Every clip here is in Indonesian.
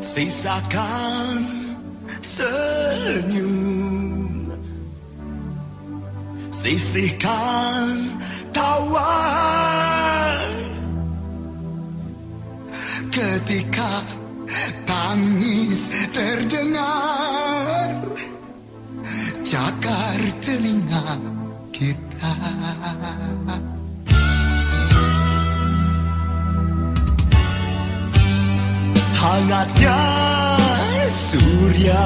Sisakan senyum. Sisihkan tawa Ketika tangis terdengar Cakar telinga kita hangatnya surya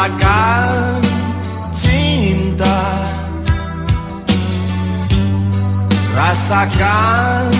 katakan cinta. Rasakan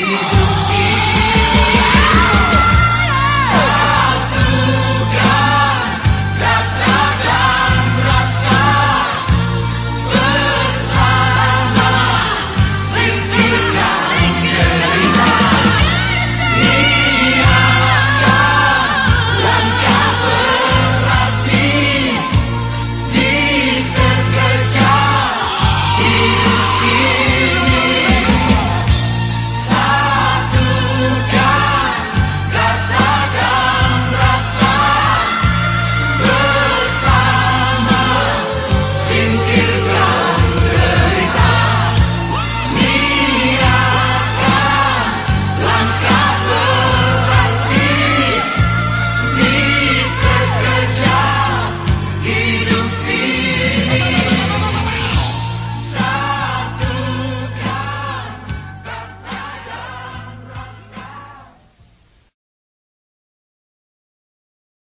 Yeah.